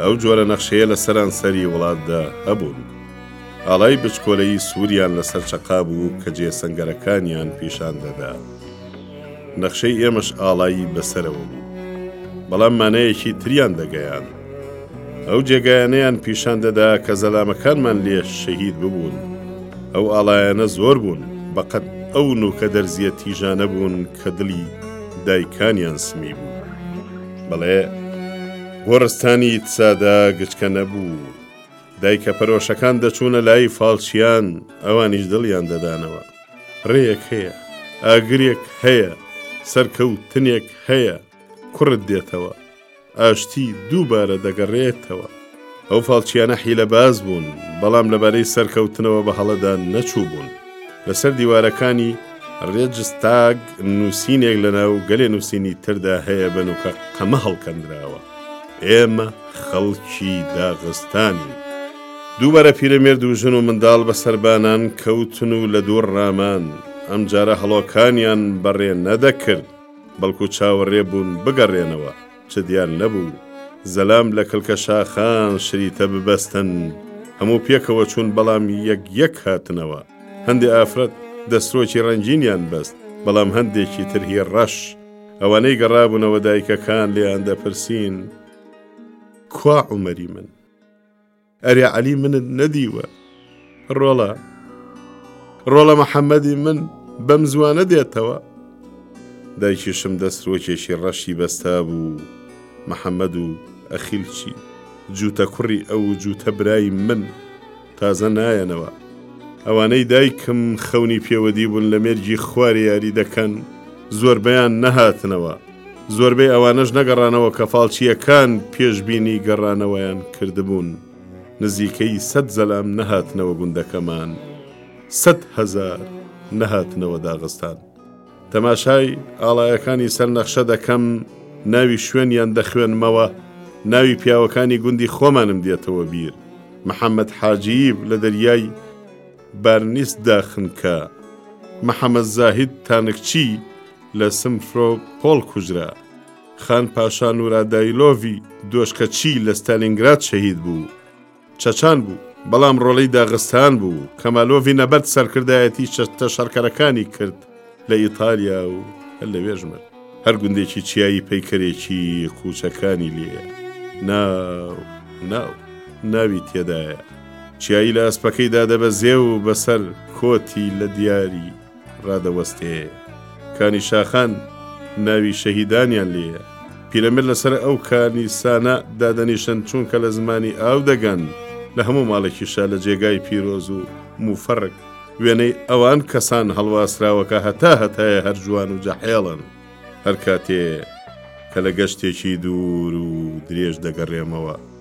ئەو جۆرە نەخشەیە لە سەرانسەری وڵاتدا هەبوون. ئاڵای بچکۆلەیی سووریان لەسەر چەقابوو کە جێ سەنگەرەکانیان پیشان دەدا. نەخشەی ئێمەش ئاڵایی بەسەرەوە بوو. بەڵام مانایەکی تریان دەگەیان. ئەو جێگایانەیان پیشان دەدا کە زەلامەکانمان لێ شەهید ببوون. ئەو ئاڵایەنە زۆر بوون بەقەد ئەو نوکە دەرزیە تیژانە بوون کە دڵی دایکانیان سمی بوو. بەڵێ. گۆڕستانی ئیتسادا گچکە نەبوو. دایکە پەرۆشەکان دەچوونە لای فاڵچیان، ئەوانیش دڵیان دەدانەوە. ڕێیەک هەیە، ئاگرێک هەیە، سەرکەوتنێک هەیە، کوڕت دێتەوە. ئاشتی دووبارە دەگەڕێتەوە. ئەو فاڵچیانە حیلەباز بوون، بەڵام لەبارەی سەرکەوتنەوە بە هەڵەدا نەچووبوون. لەسەر دیوارەکانی ڕێجستاگ نووسینێک لەناو گەلێ نووسینی تردا هەیە بە نوکە قەمە هەڵکەندراوە ئێمە خەڵکی داغستانین. دووبارە پیرەمێرد و ژن و منداڵ بە سەربانان کەوتن و لە دوور ڕامان ئەمجارە هەڵۆکانیان بەڕێ نەدەکرد بەڵکو چاوەڕێ بوون بگەڕێنەوە چ دیار نەبوو زەلام لە کلکە شاخان شریتە ببەستن هەموو پێکەوە چوون بەڵام یەک یەک هاتنەوە هەندێ ئافرەت دەسترۆکی ڕەنگینیان بەست بەڵام هەندێکی ترهی ڕەش ئەوانەی گەڕابوونەوە دایکەکان لێیان دەپرسین کوا عمەری من؟ ئەرێ عەلی منت نەدیوە ڕۆڵە ڕۆڵە محەممەدی من بەم زوانە دێتەوە دایکیشم دەسترۆکێکی ڕەشی بەستا بوو محەممەد و ئەخیلچی جووتە کوڕی ئەو جووتە برای من تازە نایەنەوە ئەوانەی دایکم خەونی پێوەدی بوون لە مێرگی خوارێ یاری دەکەن زۆربیان نەهاتنەوە زۆربەی ئەوانەش نەگەڕانەوە کە فاڵچییەکان پێشبینی گەڕانەوەیان کردبوون، نزیکەی سەد زەلام نەهاتنەوە گوندەکەمان، سەد هەزار نەهاتنەوە داغستان. تەماشای ئاڵایەکانی سەر نەخشە دەکەم، ناوی شوێنیان دەخوێنمەوە، ناوی پیاوەکانی گوندی خۆمانم دێتەوە بیر، محەمەد حاجییب لە دەریای بارنیس داخنکا، محەمەد زاهید تانکچی لە سمفرۆپۆڵ کوژرا. خان پاشا نورادایلۆڤی دۆشکەچی لە ستالینگراد شەهید بوو. چەچان بوو، بەڵام ڕۆڵەی داغستان بوو. کەمالۆڤی نەبەرد سەرکردایەتی چەتە شەڕکەرەکانی کرد لە ئیتالیا و هەر لەوێش مرد. هەر گوندێکی چیایی پەیکەرێکی قوچەکانی لێیە. ناو ناو ناوی تێدایە. چیایی لە ئەسپەکەی دادەبەزێ و بەسەر کۆتی لە دیاری. ڕادەوەستێ. کانی شاخان ناوی شەهیدانیان لێیە. پیرەمێر لەسەر ئەو کانی سانە دادەنیشن چونکە لە زمانی ئاو دەگەن، لە هەموو ماڵێکیشا لە جێگای پیرۆز و موفەڕگ وێنەی ئەوان کەسان هەڵواسراوە کە هەتا هەتایە هەر جوان و جەحێڵن. هەر کاتێ کە لە گەشتێکی دوور و درێژ دەگەڕێمەوە،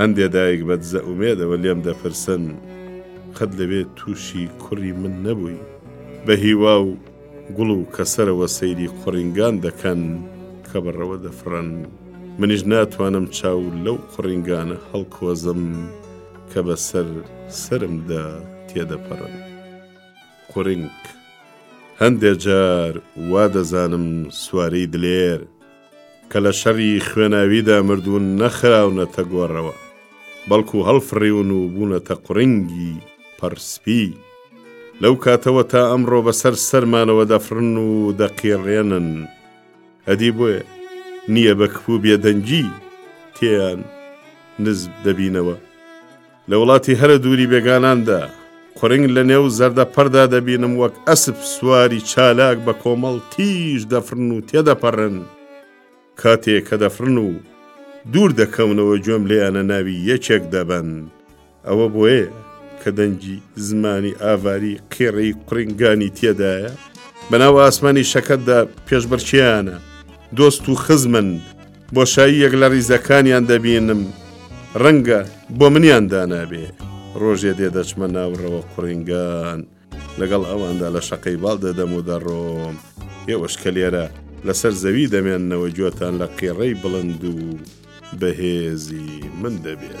هەندێ دایک بە دزە ئومێدەوە لێم دەپرسن قەت لەوێ تووشی کوڕی من نەبووی بە هیوا و گوڵ و کەسەرەوە سەیری قوڕینگان دەکەن کە بەڕەوە دەفڕن منیش ناتوانم چاو لەو قوڕینگانە هەڵکۆزم کە بەسەر سرمدا تێدەپەڕن قورینگ هەندێ جار وا دەزانم سوارەی دلێر کە لە شەڕی خوێناویدا مردوون نەخراونەتە گۆڕەوە، بەڵکو هەڵفڕیون و بوونەتە قوڕینگی پەڕ سپی. لەو کاتەوە تا ئەمڕۆ بەسەر سەرمانەوە دەفڕن و دەقیڕێنن. ئەدی بۆیە نییە بە کپ و بێدەنگی تێیان نزم دەبینەوە. لە وڵاتی هەرە دووری بێگاناندا، قورنگ لە نێو زەردە پەردا دەبینم وەک ئەسپ سواری چالاک بە کۆمەڵ تیژ دەفڕن و تێدەپەڕن. کاتێ کە دەفڕن و دوور دەکەونەوە گوێم لێیانە ناوی یەکێک دەبەن. ئەوە بۆیە کە دەنگی زمانی ئاڤاری قیڕی قورنگانی تێدایە. بە ناو ئاسمانی شەکەتدا پێشبڕکێیانە. دۆست و خزمن. بۆشاییەک لە ڕیزەکانیان دەبینم، ڕەنگە بۆ منیان دانابێ. ڕۆژێ دێ دەچمە ناوڕەوە قوڕینگان، لەگەڵ ئەواندا لە شەقەی باڵ دەدەم و دەڕۆم. ئێوەش کە لێرە لەسەر زەوی دەمێننەوە گوێتان لە قیڕەی بڵند و بەهێزی من دەبێت.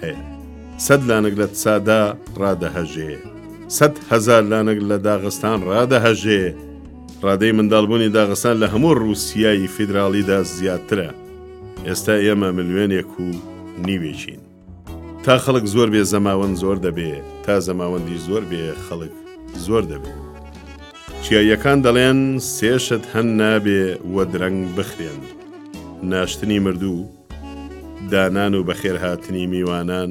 هەیە. سەد لانک لە تسادا ڕادەهەژێ. سەد هەزار لانک لە داغستان ڕادەهەژێ. ڕادەی منداڵبوونی داغستان لە هەموو ڕووسیای فیدراڵیدا زیاترە. ئێستا ئێمە ملیۆنێک و نیوێکین. تا خەڵک زۆر بێ زەماوەند زۆر دەبێ، تا زەماوەندیش زۆر بێ خەڵک زۆر دەبێ. چیاییەکان دەڵێن سێ شت هەن نابێ وە درەنگ بخرێن، ناشتنی مردوو، دانان و بەخێرهاتنی میوانان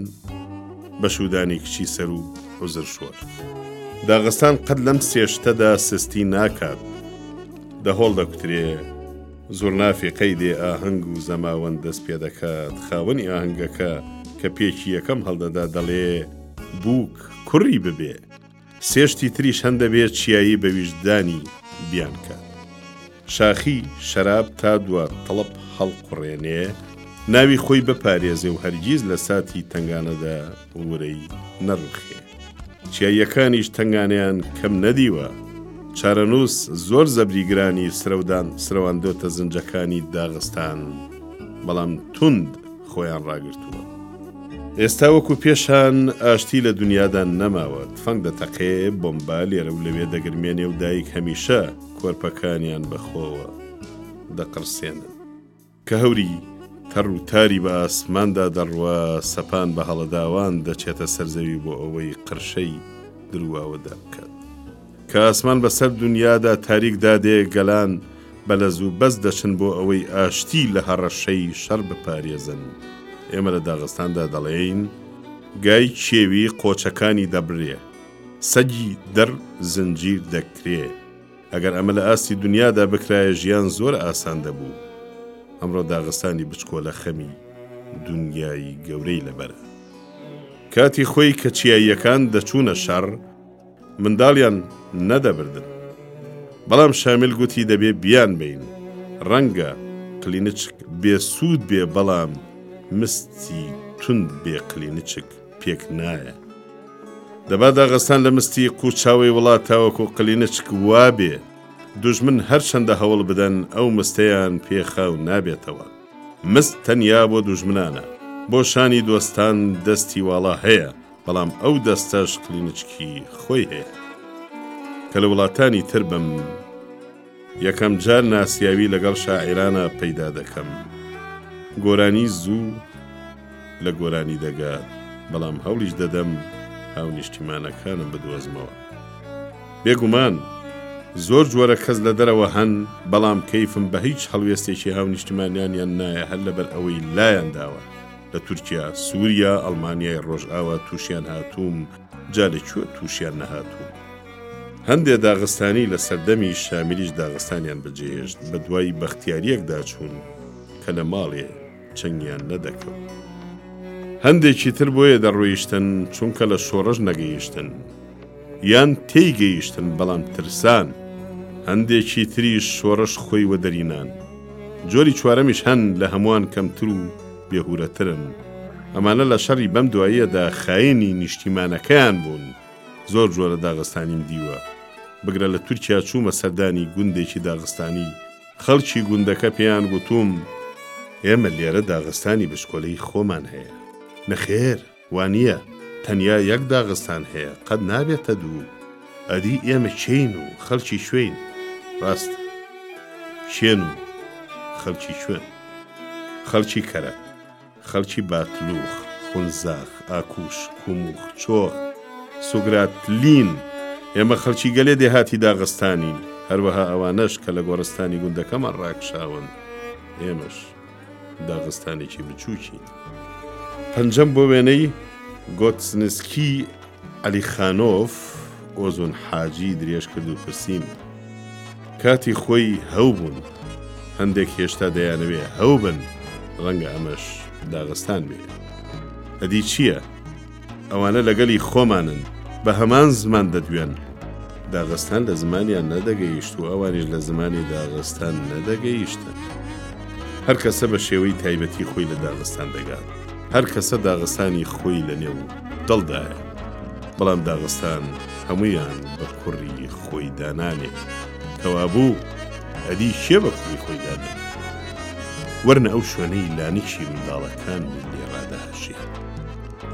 بە شوودانی کچی سەر و حوزر شۆر. داغستان قەت لەم سێ شتەدا سستی ناکات. دەهۆڵ دەکوترێ، زوڕنافی قەیدێ ئاهەنگ و زەماوەند دەست پێ دەکات، خاوەنی ئاهەنگەکە کە پێکی یەکەم هەڵدەدا دەڵێ، بووک کوڕی ببێ. سێ شتی تریش هەن دەبێت چیایی بە ویژدانی بیانکات. شاخی، شەراب، تا دوا تەڵەپ هەڵقوڕێنێ، ناوی خۆی بپارێزێ و هەرگیز لە ساتی تەنگانەدا ورەی نەڕوخێ. چیاییەکانیش تەنگانەیان کەم نەدیوە. چارەنووس زۆر زەبری گرانی سرەودان سرەواندۆتە زنجەکانی داغستان، بەڵام توند، خۆیان ڕاگرتووە. ئێستا وەکو پێشان ئاشتی لە دنیادا نەماوە، تفەنگ دەتەقێ، بۆمبا لێرە و لەوێ دەگرمێنێ و دایک هەمیشە کۆرپەکانیان بە خۆوە دەقرسێنن. کە هەوری تەڕ و تاری بە ئاسماندا دەڕوا، سەپان بە هەڵەداوان دەچێتە سەر زەوی بۆ ئەوەی قرشەی درواوە دابکات. کە ئاسمان بە سەر دونیادا تاریک دادێ گەلان بە لەز و بەز دەچن بۆ ئەوەی ئاشتی لە هەڕەشەی شەڕ بپارێزن. ئێمە لە داغستاندا دەڵێین، گای کێوی قۆچەکانی دەبرێ، سەگی دڕ زنجیر دەکرێ. ئەگەر ئەمە لە ئاستی دونیادا بکرایە ژیان زۆر ئاسان دەبوو. ئەمڕۆ داغستانی بچکۆلە خەمی دونیای گەورەی لەبەرە. کاتی خۆی کە چیاییەکان دەچوونە شەڕ، منداڵیان نەدەبردن. بەڵام شامیل گوتی دەبێ بیان بەین. ڕەنگە قلینچک بێ سوود بێ بەڵام مستی توند بێ قلینچک پێک نایە. دەبا داغستان لە مستی قوچاوەی وڵات تاوەکو قلینچک وا بێ. دوژمن هەر چەندە هەوڵ بدەن ئەو مستەیان پێ خاو نابێتەوە. مست تەنیا بۆ دوژمنانە. بۆ شانی دۆستان دەستی واڵا هەیە. بەڵام ئەو دەستەش کلینچکی خۆی هەیە کە لە وڵاتانی تر بم یەکەم جار ناسیاوی لەگەڵ شاعێرانە پەیدا دەکەم گۆرانی زوو لە گۆرانی دەگا بەڵام هەوڵیش دەدەم هاو نیشتیمانەکانم بدۆزمەوە بێگومان زۆر جۆرە کەس لە دەرەوە هەن بەڵام کەیفم بە هیچ هەڵوێستێکی هاو نیشتیمانیانیان نایە هەر لەبەر ئەوەی لایەن داوە لە تورکیا، سوریا، ئەڵمانیای ڕۆژئاوا تووشیان هاتووم، جا لە کوێ تووشیان نەهاتووم؟ هەندێ داغستانی لە سەردەمی شامیلیش داغستانیان بەجێهێشت، بە دوای بەختیارییەکدا چوون کە لە ماڵێ چنگیان نەدەکەوت. هەندێکی تر بۆیە دەڕۆیشتن، چونکە لە شۆڕش نەگەیشتن. یان تێی گەیشتن بەڵام ترسان. هەندێکی تریش شۆڕش خۆی وەدەری نان. جۆری چوارەمیش هەن لە هەمووان کەمتر و بێهورەترن. ئەمانە لە شەڕی بەم دواییەدا خاینی نیشتیمانەکەیان بوون. زۆر جۆرە داغستانیم دیوە. بگرە لە تورکیا چوومە سەردانی گوندێکی داغستانی، خەڵکی گوندەکە پێیان گوتووم. ئێمە لێرە داغستانی بچکۆلەی خۆمان هەیە. نەخێر! وانیە تەنیا یەک داغستان هەیە قەت نابێتە دوو ئەدی ئێمە کێین و خەلکی کوێین ڕاستە کێن و خەلکی کوێن خەلکی کەرە خەلکی باتلوخ خونزاخ ئاکوش کوموخ چۆخ سوگرات لین ئێمە خەلکی گەلێ دێهاتی داغستانین هەروەها ئەوانەش کە لە گۆڕستانی گوندەکەمان ڕاکشاون ئێمەش. داغستانێکی بچووکی. پەنجەم بۆ وێنەی گۆتسنسکی عەلیخانۆف ئۆزون حاجی درێژ کرد و پرسیم، کاتی خۆی هەو بوون، هەندێک هێشتا دەیانەوێ هەو بن، ڕەنگە ئەمەش داغستان بێ. ئەدی چییە؟ ئەوانە لەگەلی خۆمانن، بە هەمان زمان دەدوێن. داغستان لە زمانیان نەدەگەیشت و ئەوانیش لە زمانی داغستان نەدەگەیشتن. هەر کەسە بە شێوەی تایبەتی خۆی لە داغستان دەگات. هەر کەسە داغستانی خۆی لە نێو دڵدایە. بەڵام داغستان هەموویان بە کوڕی خۆی دانانێ. کەوابوو ئەدی کێ بە کوڕی خۆی دانێ؟ وەرنە ئەو شوێنەی لانیکی منداڵەکانمان لێ ڕادەهەشێ.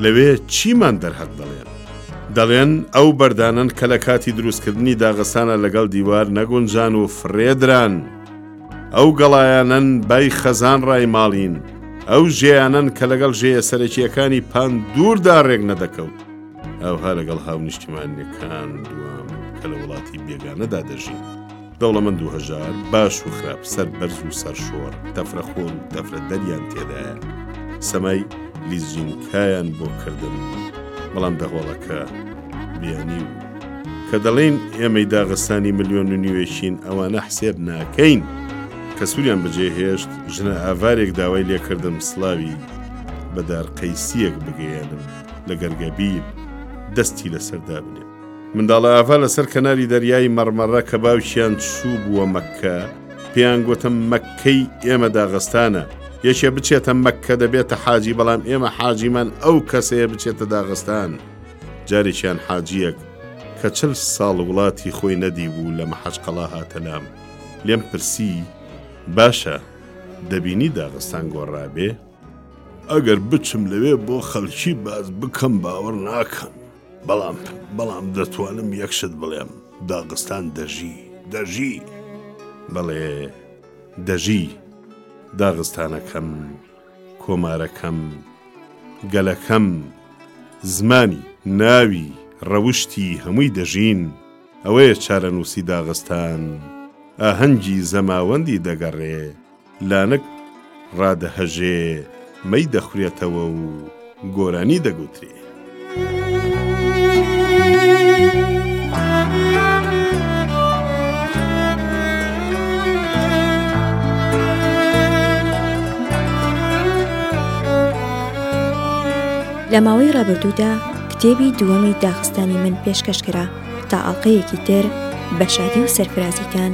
لەوێ چیمان دەرهەق دەڵێن؟ دەڵێن ئەو بەردانەن کە لە کاتی دروستکردنی داغستانە لەگەڵ دیوار نەگونجان و فڕێدران. ئەو گەڵایانەن بای خەزان ڕای ماڵین، ئەو ژێیانەن کە لەگەڵ ژێیە سەرەکییەکانی پان دووردا ڕێک نەدەکەوت. هاوها لەگەڵ هاونیشتیمانییەکان دوام کە لە وڵاتی بێگانەدا دەژین. دەوڵەمەند و هەژار، باش و خراپ، سەر بەرز و سەر شۆڕ، تەفرە خۆر و تەفرە دەریان تێدایە. سەمای لیزژینکایان بۆ کردن، بەڵام دەهۆڵەکە بیانی و. کە دەڵێین ئێمەی داغستانی ملیۆن و نیوێکین ئەوانە حسێب ناکەین. کە سووریان بەجێ هێشت، ژنە ئاڤارێک داوای لێ کردم سڵاوی بە دار قەیسییەک بگەیەنم لە گەرگەبیل، دەستی لەسەر دابنێم. منداڵە ئاڤا لەسەر کەناری دەریای مەڕمەڕە کە باوکیان چوو بووە مەککە پێیان گوتم مەککەی ئێمە داغستانە یەکێ بچێتە مەککە دەبێتە حاجی بەڵام ئێمە حاجیمان ئەو کەسەیە بچێتە داغستان جارێکیان حاجیەک کە چل ساڵ وڵاتی خۆی نەدی بوو لە مەحەجقەڵا هاتەلام لێم پرسی باشە دەبینی داغستان گۆڕابێ ئەگەر بچم لەوێ بۆ خەلکی باز بکەم باوەڕ ناکەن. بەڵام بەڵام دەتوانم یەک شت بڵێم داغستان دەژی دەژی بەڵێ دەژی داغستانەکەم کۆمارەکەم گەلەکەم زمانی ناوی ڕەوشتی هەمووی دەژین ئەوەیە چارەنووسی داغستان ئاهەنگی زەماوەندی دەگەڕێ لانک ڕادەهەژێ، مەی دەخورێتەوە و گۆرانی دەگوترێ. لە ماوەی ڕابردوودا کتێبی دووەمی داخستانی من پێشکەشکرا تا ئاڵلقەیەکی تر بە شادی و سەرفرازیتان